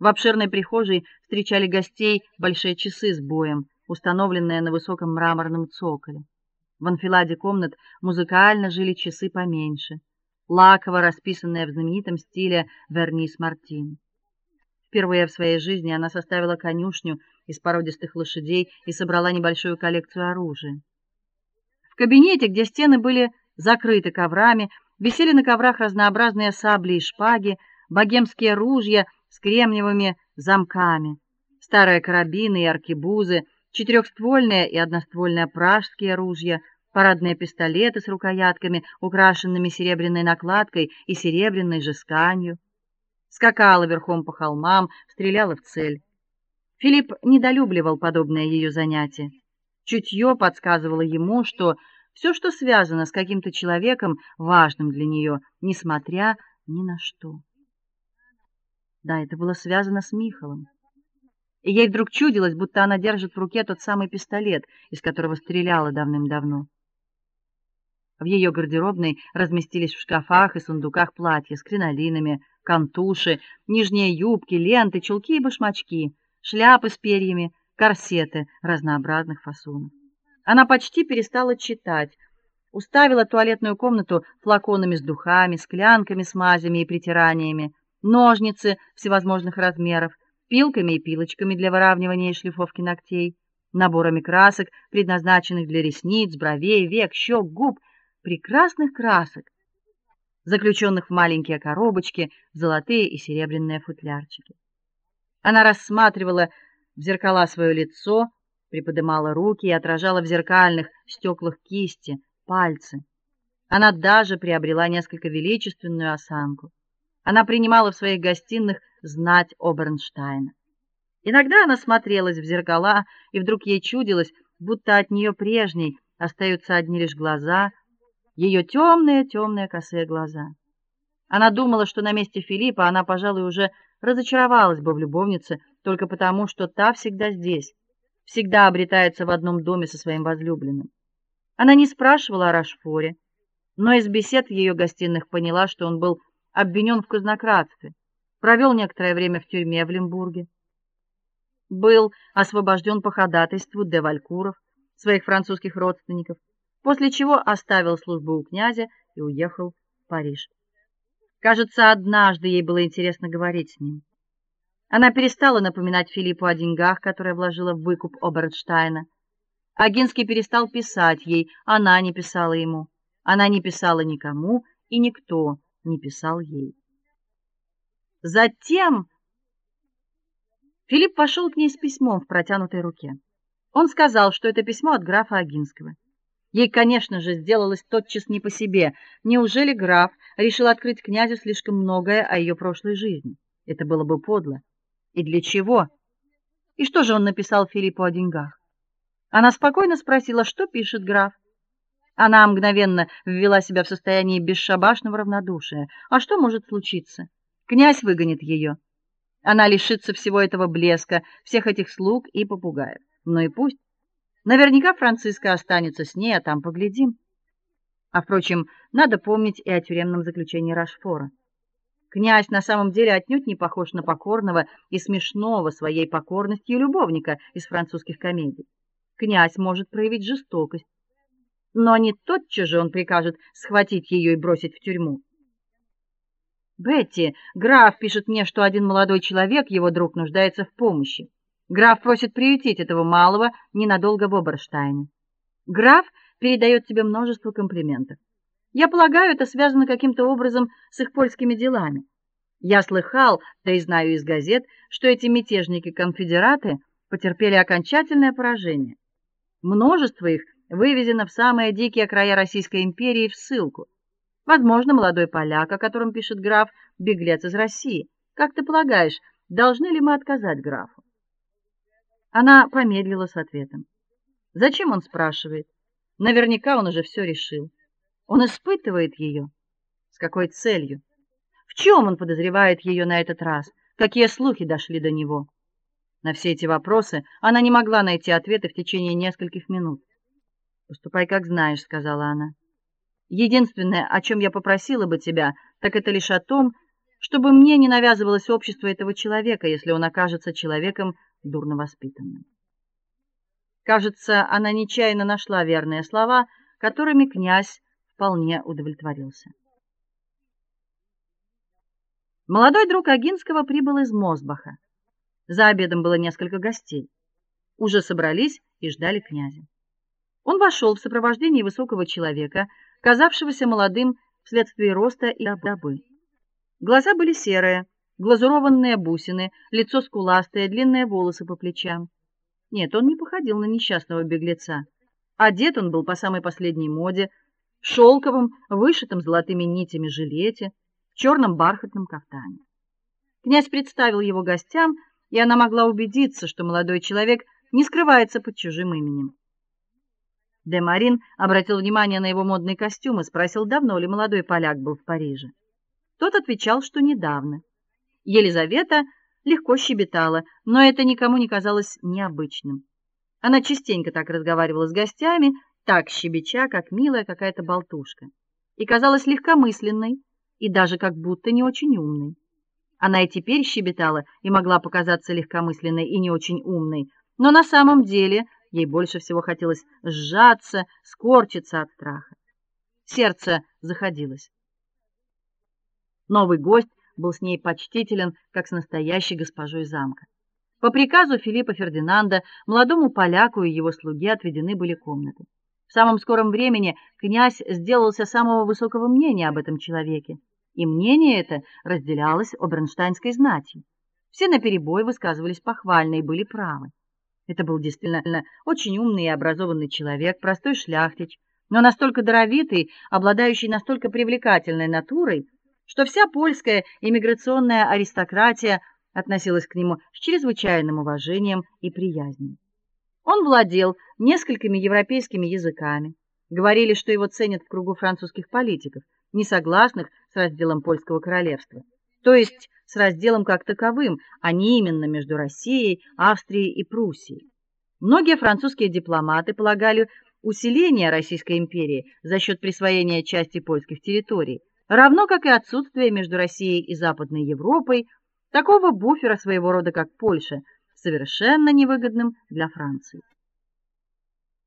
В обширной прихожей встречали гостей большие часы с боем, установленные на высоком мраморном цоколе. В анфиладе комнат музыкально жили часы поменьше, лаково расписанные в знаменитом стиле Вернис Мартин. Впервые в своей жизни она составила конюшню из породистых лошадей и собрала небольшую коллекцию оружия. В кабинете, где стены были закрыты коврами, висели на коврах разнообразные сабли и шпаги, богемские ружья с кремниевыми замками, старые карабины и аркебузы, четырехствольные и одноствольные пражские ружья, парадные пистолеты с рукоятками, украшенными серебряной накладкой и серебряной же сканью. Скакала верхом по холмам, стреляла в цель. Филипп недолюбливал подобное ее занятие. Чутье подсказывало ему, что все, что связано с каким-то человеком, важным для нее, несмотря ни на что. Да, это было связано с Михалом. И ей вдруг чудилось, будто она держит в руке тот самый пистолет, из которого стреляла давным-давно. В ее гардеробной разместились в шкафах и сундуках платья с кринолинами, кантуши, нижние юбки, ленты, чулки и башмачки, шляпы с перьями, корсеты разнообразных фасонов. Она почти перестала читать, уставила туалетную комнату флаконами с духами, склянками с мазями и притираниями, ножницы всевозможных размеров, пилками и пилочками для выравнивания и шлифовки ногтей, наборами красок, предназначенных для ресниц, бровей, век, щек, губ, прекрасных красок, заключенных в маленькие коробочки, в золотые и серебряные футлярчики. Она рассматривала в зеркала свое лицо, приподнимала руки и отражала в зеркальных стеклах кисти, пальцы. Она даже приобрела несколько величественную осанку. Она принимала в своих гостиных знать Обернштейна. Иногда она смотрелась в зеркала, и вдруг ей чудилось, будто от нее прежней остаются одни лишь глаза, ее темные темные косые глаза. Она думала, что на месте Филиппа она, пожалуй, уже разочаровалась бы в любовнице только потому, что та всегда здесь, всегда обретается в одном доме со своим возлюбленным. Она не спрашивала о Рашфоре, но из бесед в ее гостиных поняла, что он был обвинен в казнократстве, провел некоторое время в тюрьме в Лимбурге, был освобожден по ходатайству де Валькуров, своих французских родственников, после чего оставил службу у князя и уехал в Париж. Кажется, однажды ей было интересно говорить с ним. Она перестала напоминать Филиппу о деньгах, которые вложила в выкуп Оберштейна. Агинский перестал писать ей, она не писала ему. Она не писала никому, и никто не писал ей. Затем Филипп пошел к ней с письмом в протянутой руке. Он сказал, что это письмо от графа Агинского. Ей, конечно же, сделалось тотчас не по себе. Неужели граф решил открыть князю слишком многое о ее прошлой жизни? Это было бы подло. И для чего? И что же он написал Филиппу о деньгах? Она спокойно спросила, что пишет граф. Она мгновенно ввела себя в состояние бесшабашного равнодушия. А что может случиться? Князь выгонит ее. Она лишится всего этого блеска, всех этих слуг и попугаев. Ну и пусть. Наверняка Франциска останется с ней, а там поглядим. А впрочем, надо помнить и о тюремном заключении Рашфора. Князь на самом деле отнюдь не похож на покорного и смешного своей покорностью любовника из французских комедий. Князь может проявить жестокость, но не тотчас же он прикажет схватить ее и бросить в тюрьму. Бетти, граф пишет мне, что один молодой человек, его друг, нуждается в помощи. Граф просит приютить этого малого ненадолго в Оберштайне. Граф передает тебе множество комплиментов. Я полагаю, это связано каким-то образом с их польскими делами. Я слыхал, да и знаю из газет, что эти мятежники-конфедераты потерпели окончательное поражение. Множество их вывезено в самые дикие края Российской империи в ссылку. Возможно, молодой поляк, о котором пишет граф, беглец из России. Как ты полагаешь, должны ли мы отказать графу? Она помедлила с ответом. Зачем он спрашивает? Наверняка он уже все решил. Он испытывает ее. С какой целью? В чем он подозревает ее на этот раз? Какие слухи дошли до него? На все эти вопросы она не могла найти ответы в течение нескольких минут. "Поступай как знаешь", сказала она. "Единственное, о чем я попросила бы тебя, так это лишь о том, чтобы мне не навязывалось общество этого человека, если он окажется человеком дурно воспитанным. Кажется, она нечаянно нашла верные слова, которыми князь вполне удовлетворился. Молодой друг Агинского прибыл из Мосбаха. За обедом было несколько гостей. Уже собрались и ждали князя. Он вошел в сопровождении высокого человека, казавшегося молодым вследствие роста и добы. Глаза были серые, глазурованные бусины, лицо скуластое, длинные волосы по плечам. Нет, он не походил на несчастного беглеца. Одет он был по самой последней моде, в шелковом, вышитом золотыми нитями жилете, в черном бархатном кафтане. Князь представил его гостям, и она могла убедиться, что молодой человек не скрывается под чужим именем. Де Марин обратил внимание на его модный костюм и спросил, давно ли молодой поляк был в Париже. Тот отвечал, что недавно. Елизавета легко щебетала, но это никому не казалось необычным. Она частенько так разговаривала с гостями, так щебеча, как милая какая-то болтушка, и казалась легкомысленной и даже как будто не очень умной. Она и теперь щебетала и могла показаться легкомысленной и не очень умной, но на самом деле ей больше всего хотелось сжаться, скорчиться от страха. Сердце заходилось. Новый гость был с ней почтителен, как с настоящей госпожой замка. По приказу Филиппа Фердинанда молодому поляку и его слуге отведены были комнаты. В самом скором времени князь сделался самого высокого мнения об этом человеке, и мнение это разделялось обернштейнской знатью. Все наперебой высказывались похвально и были правы. Это был действительно очень умный и образованный человек, простой шляхтич, но настолько даровитый, обладающий настолько привлекательной натурой, что вся польская иммиграционная аристократия относилась к нему с чрезвычайным уважением и приязнью. Он владел несколькими европейскими языками. Говорили, что его ценят в кругу французских политиков, не согласных с разделом польского королевства, то есть с разделом как таковым, а не именно между Россией, Австрией и Пруссией. Многие французские дипломаты полагали усиление Российской империи за счет присвоения части польских территорий равно как и отсутствие между Россией и Западной Европой такого буфера своего рода, как Польша, совершенно невыгодным для Франции.